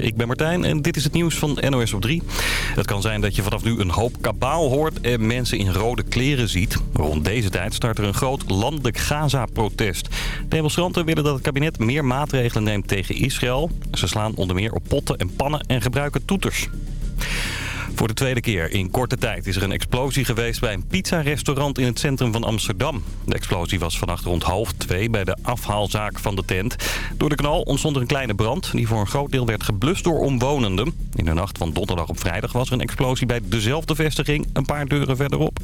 Ik ben Martijn en dit is het nieuws van NOS op 3. Het kan zijn dat je vanaf nu een hoop kabaal hoort en mensen in rode kleren ziet. Rond deze tijd start er een groot landelijk Gaza-protest. Demonstranten willen dat het kabinet meer maatregelen neemt tegen Israël. Ze slaan onder meer op potten en pannen en gebruiken toeters. Voor de tweede keer in korte tijd is er een explosie geweest bij een pizzarestaurant in het centrum van Amsterdam. De explosie was vannacht rond half twee bij de afhaalzaak van de tent. Door de knal ontstond er een kleine brand die voor een groot deel werd geblust door omwonenden. In de nacht van donderdag op vrijdag was er een explosie bij dezelfde vestiging een paar deuren verderop.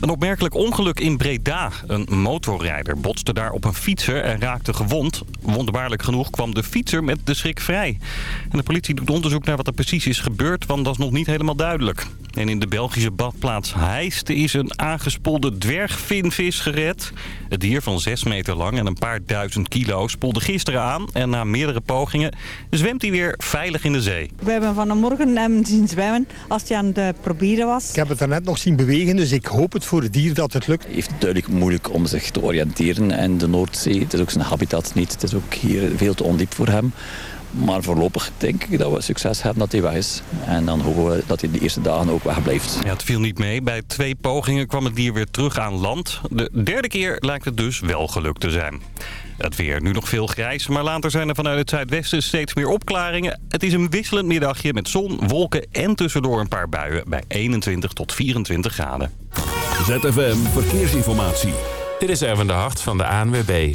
Een opmerkelijk ongeluk in Breda. Een motorrijder botste daar op een fietser en raakte gewond. Wonderbaarlijk genoeg kwam de fietser met de schrik vrij. En de politie doet onderzoek naar wat er precies is gebeurd, want dat is nog niet helemaal duidelijk. En in de Belgische badplaats Heist is een aangespoelde dwergvinvis gered. Het dier van 6 meter lang en een paar duizend kilo spoelde gisteren aan. En na meerdere pogingen zwemt hij weer veilig in de zee. We hebben vanmorgen hem zien zwemmen als hij aan het proberen was. Ik heb het net nog zien bewegen, dus ik hoop het voor het dier dat het lukt. Het heeft duidelijk moeilijk om zich te oriënteren. En de Noordzee, het is ook zijn habitat niet. Het is ook hier veel te ondiep voor hem. Maar voorlopig denk ik dat we succes hebben dat hij weg is. En dan hopen we dat hij de eerste dagen ook weg blijft. Ja, het viel niet mee. Bij twee pogingen kwam het dier weer terug aan land. De derde keer lijkt het dus wel gelukt te zijn. Het weer nu nog veel grijs, maar later zijn er vanuit het zuidwesten steeds meer opklaringen. Het is een wisselend middagje met zon, wolken en tussendoor een paar buien bij 21 tot 24 graden. ZFM Verkeersinformatie. Dit is Erwin de Hart van de ANWB.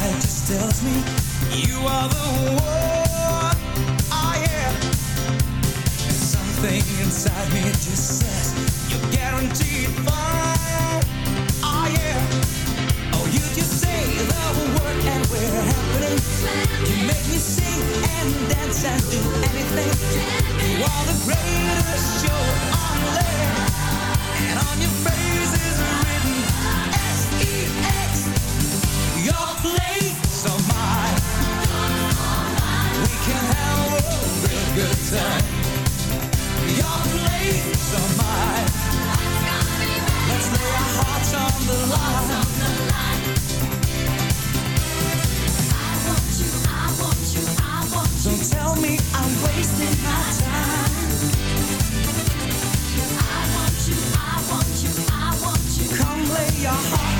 Inside just tells me you are the one. Oh yeah. Something inside me just says you're guaranteed fine. Oh yeah. Oh, you just say the word and we're happening. You make me sing and dance and do anything. You are the greatest show on land, and on your face your blades are mine. Let's lay our hearts on the line. I want you, I want you, I want you. Don't tell me I'm wasting my time. I want you, I want you, I want you. Come lay your heart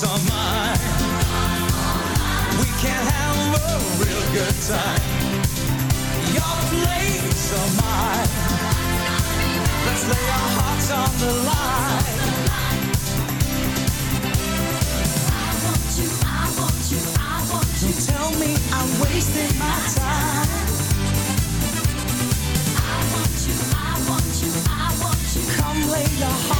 place or mine. We can have a real good time. Your place or mine. Let's lay our hearts on the line. I want you, I want you, I want you. Don't tell me I'm wasting my time. I want you, I want you, I want you. Come lay your heart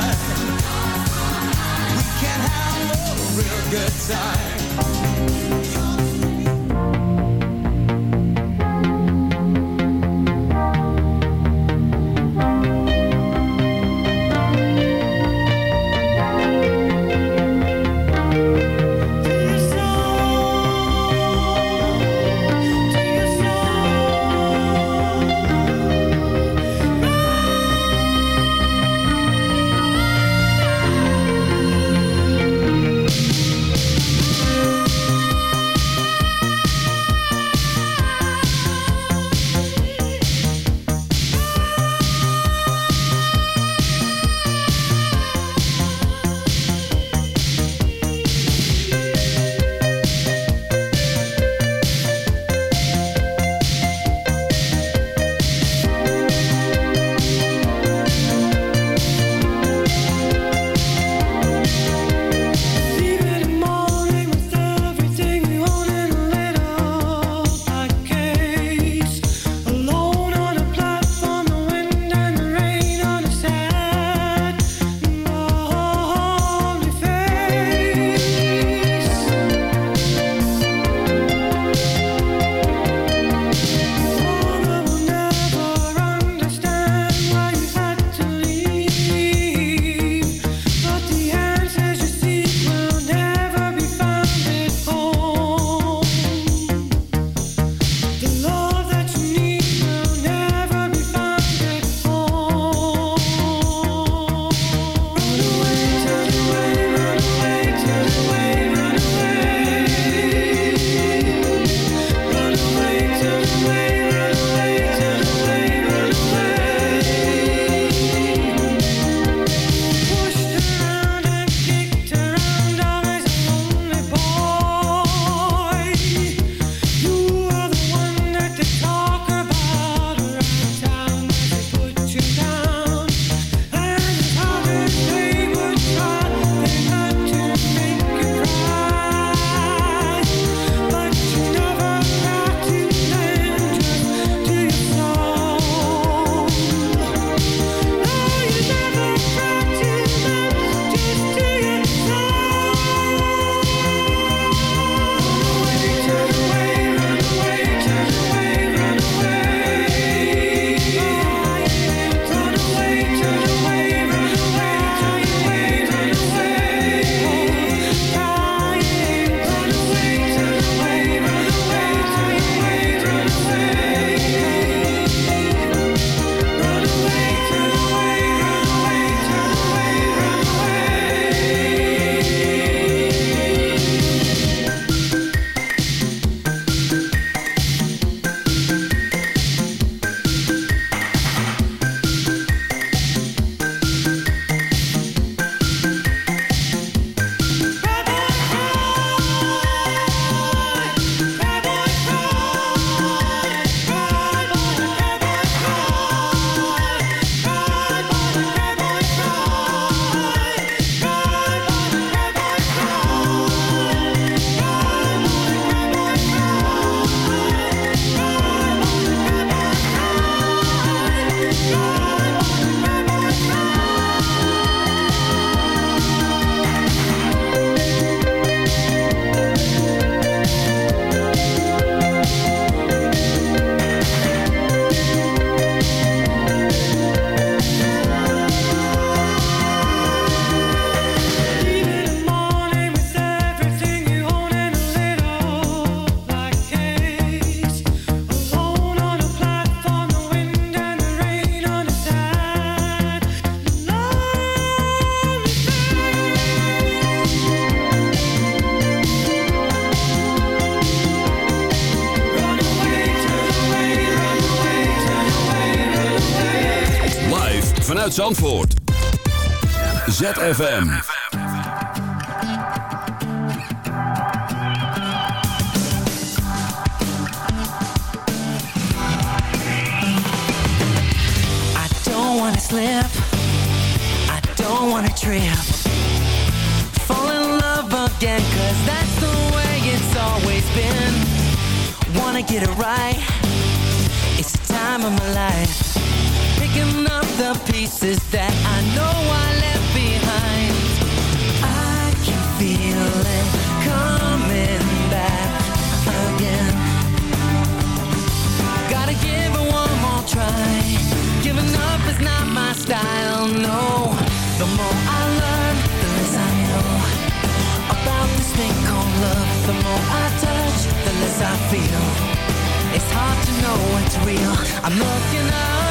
real good time. Vanuit Zandvoort. ZFM. I don't wanna slip. I don't wanna trip. Fall in love again, cause that's the way it's always been. Wanna get it right. It's the time of my life. Picking up the pieces that I know I left behind. I can feel it coming back again. Gotta give it one more try. Giving up is not my style, no. The more I learn, the less I know about this thing called love. The more I touch, the less I feel. It's hard to know what's real. I'm looking up,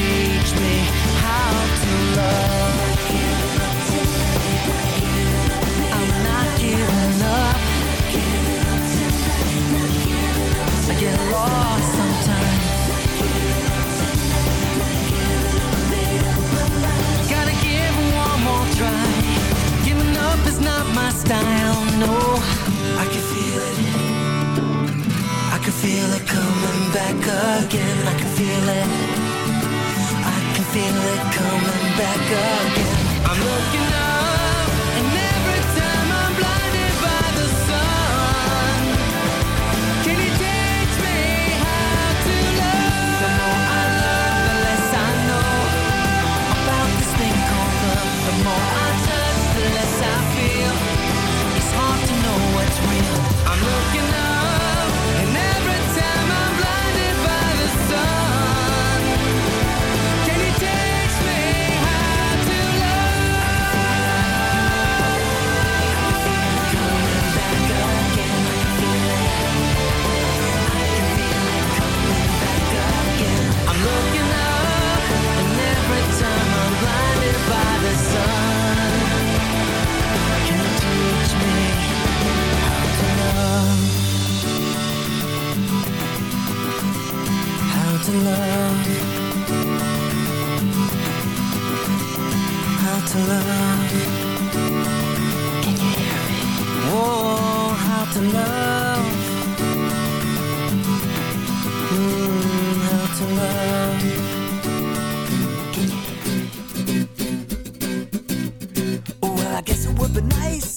teach me how to love? Nice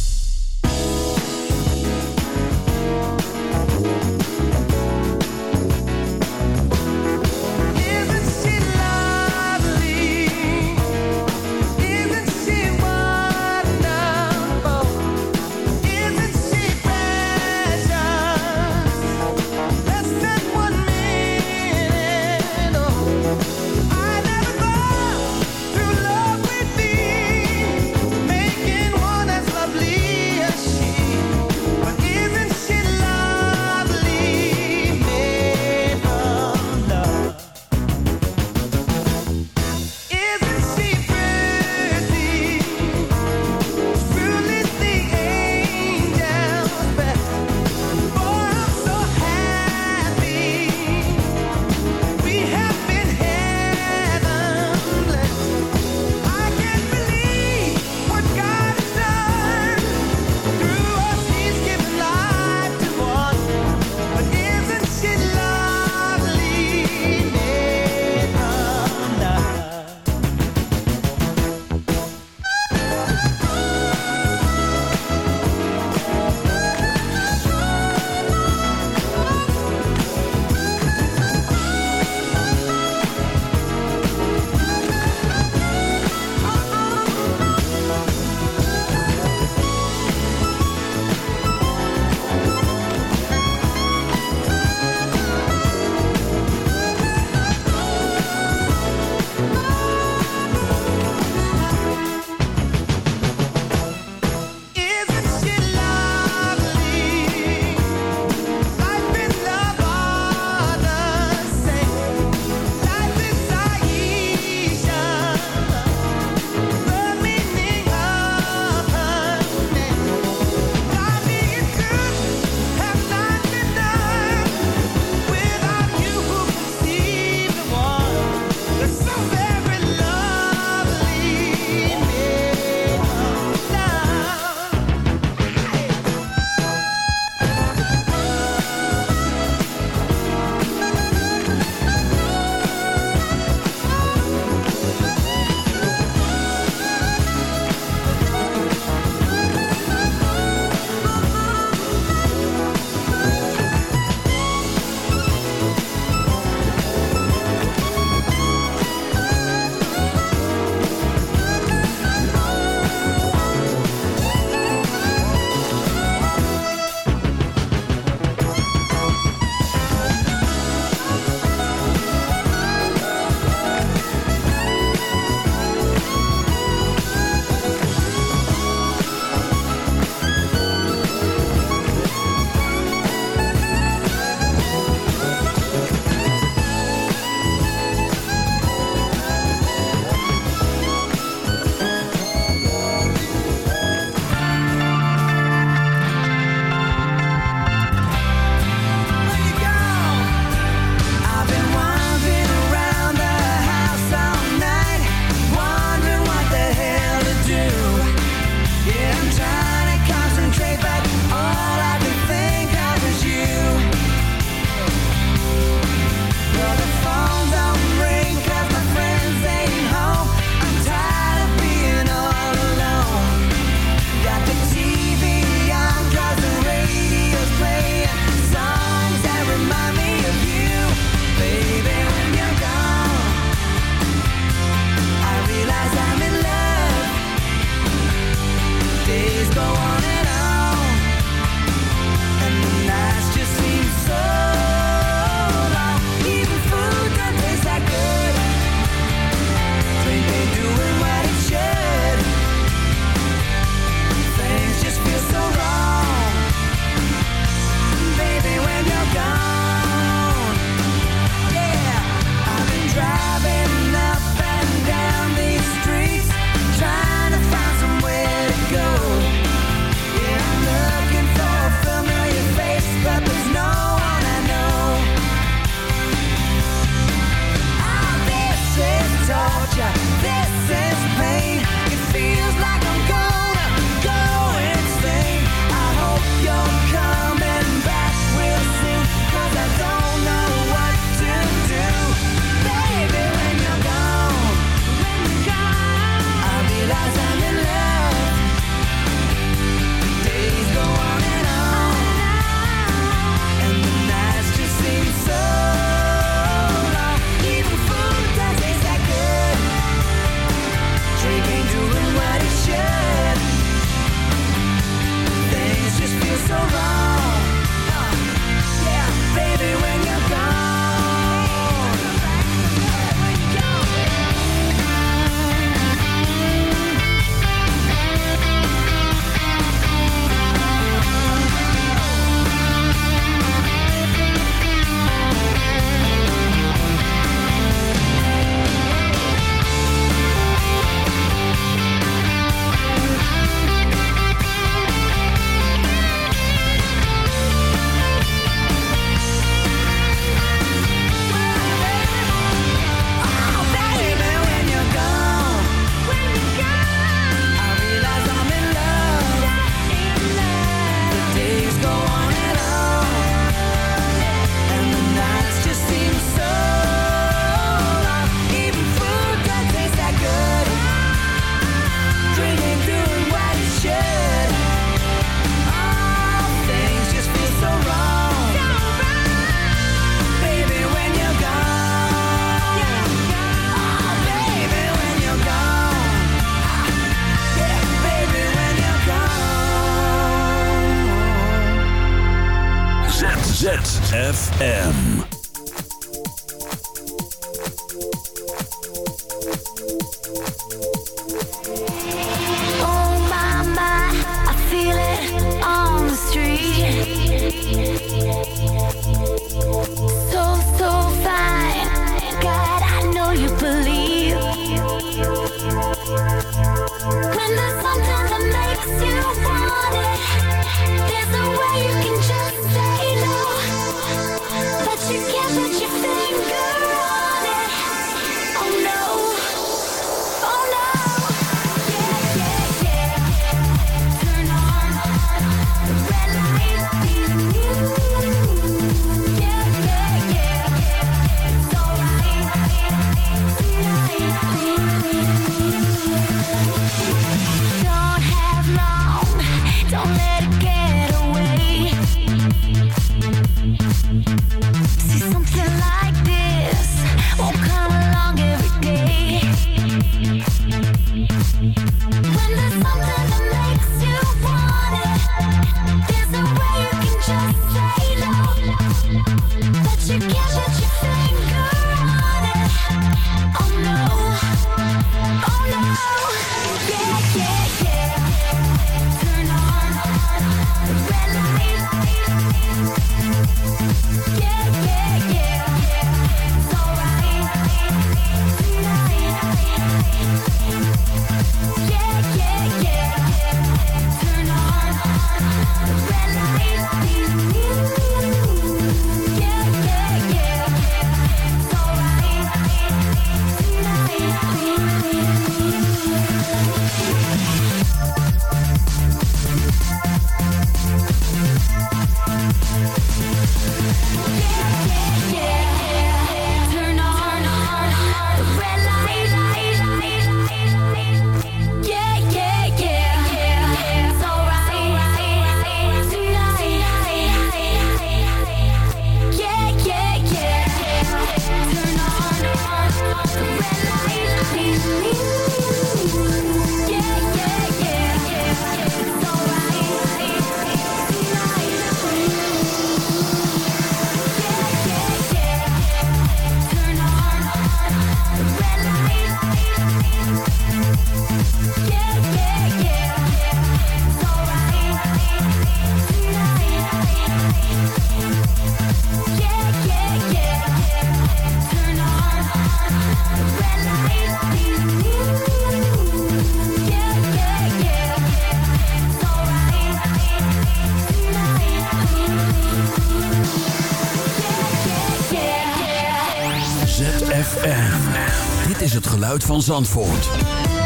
Zandvoort.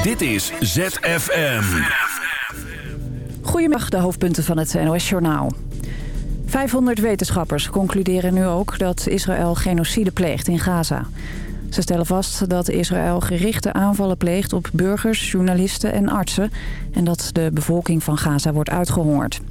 Dit is ZFM. Goedemiddag, de hoofdpunten van het NOS-journaal. 500 wetenschappers concluderen nu ook dat Israël genocide pleegt in Gaza. Ze stellen vast dat Israël gerichte aanvallen pleegt op burgers, journalisten en artsen... en dat de bevolking van Gaza wordt uitgehongerd.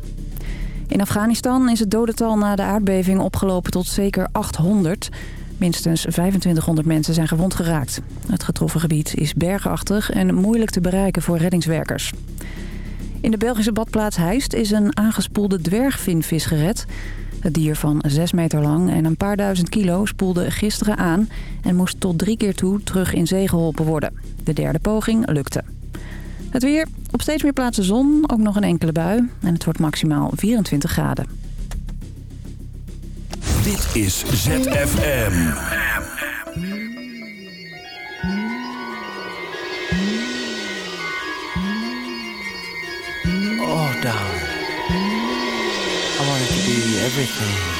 In Afghanistan is het dodental na de aardbeving opgelopen tot zeker 800. Minstens 2500 mensen zijn gewond geraakt. Het getroffen gebied is bergachtig en moeilijk te bereiken voor reddingswerkers. In de Belgische badplaats Heist is een aangespoelde dwergvinvis gered. Het dier van 6 meter lang en een paar duizend kilo spoelde gisteren aan... en moest tot drie keer toe terug in zee geholpen worden. De derde poging lukte. Het weer, op steeds meer plaatsen zon, ook nog een enkele bui. En het wordt maximaal 24 graden. Dit is ZFM. Oh, darling. I wanted to be everything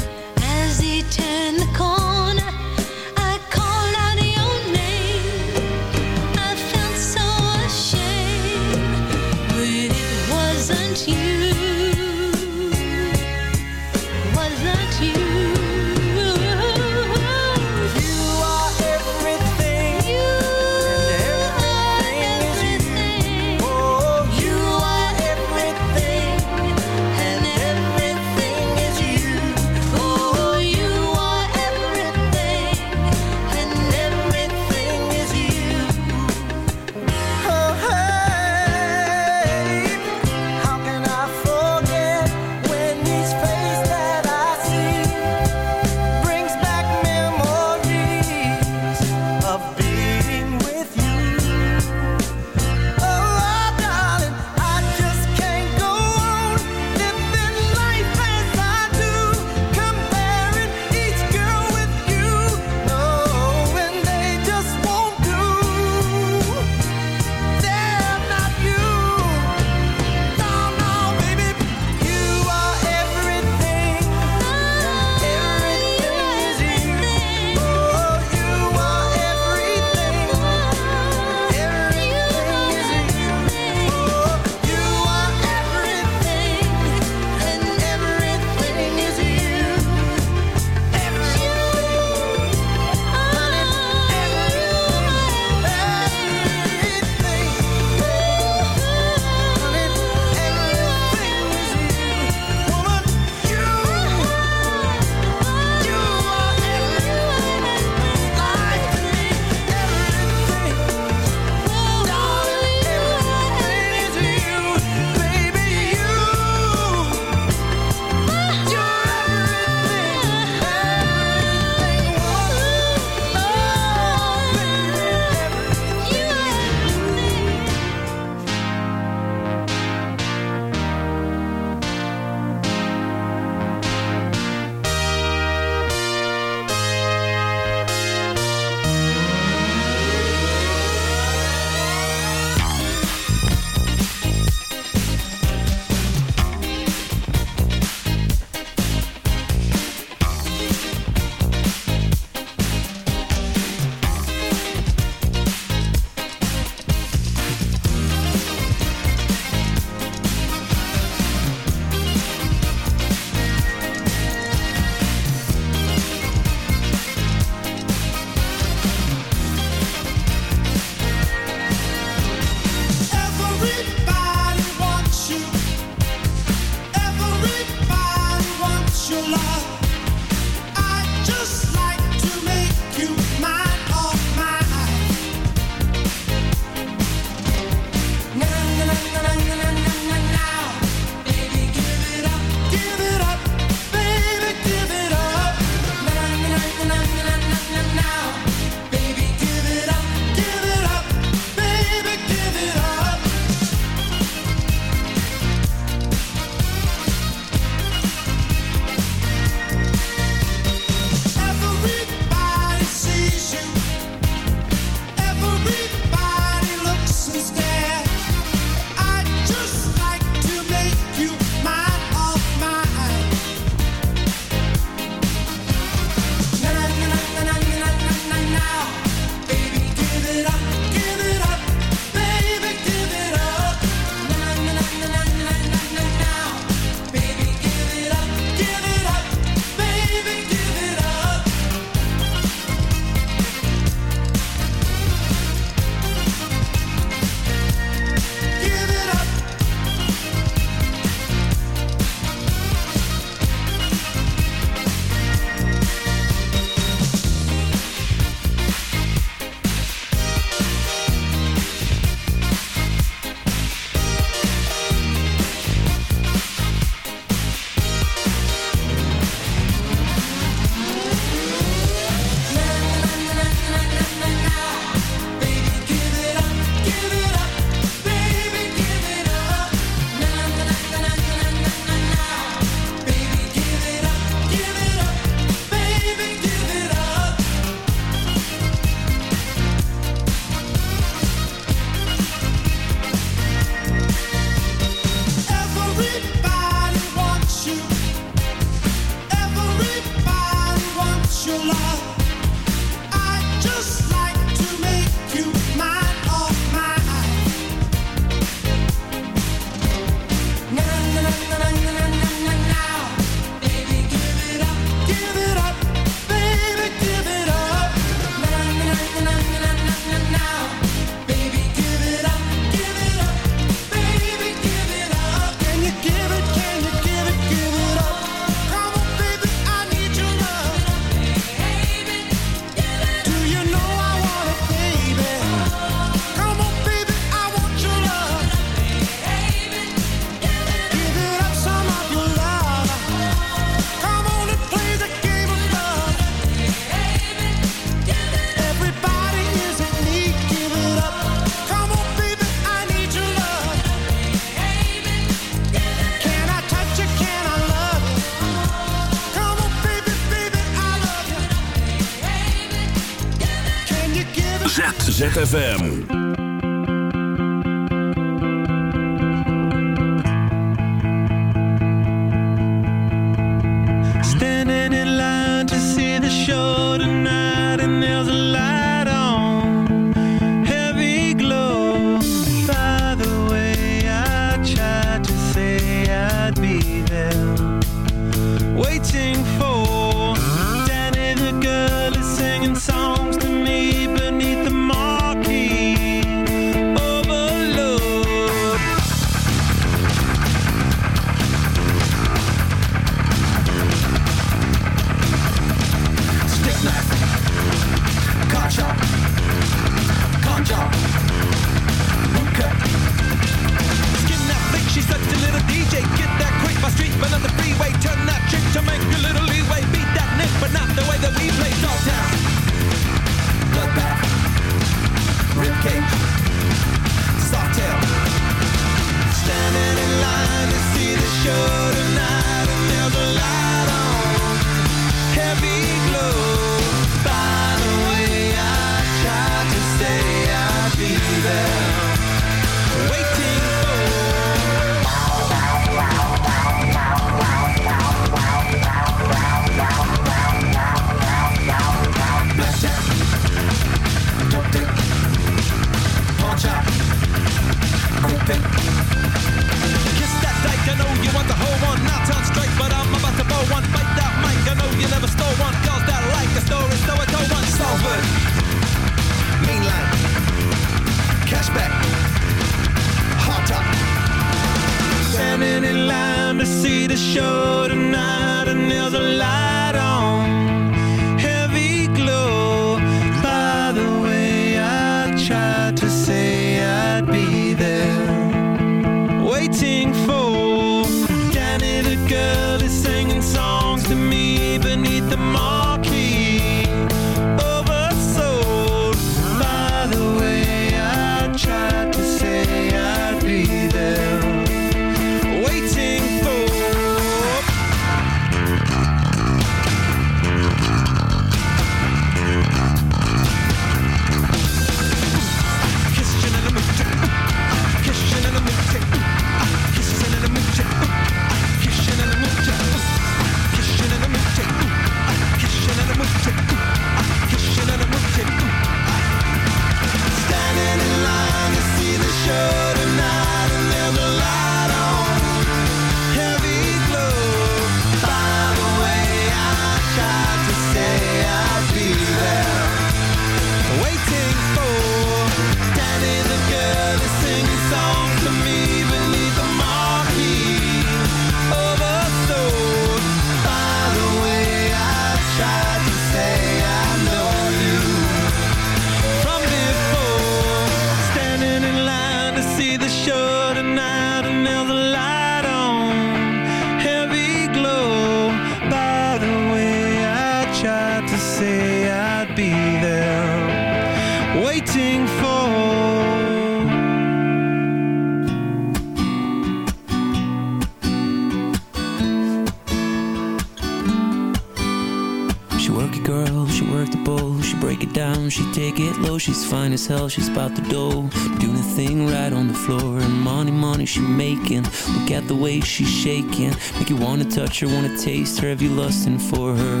Fine as hell, she's about to do Doing a thing right on the floor. And money, money she making. Look at the way she's shaking. Make you wanna touch her, wanna taste her. Have you lusting for her?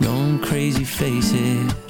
Going crazy, face it.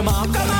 come on, come on.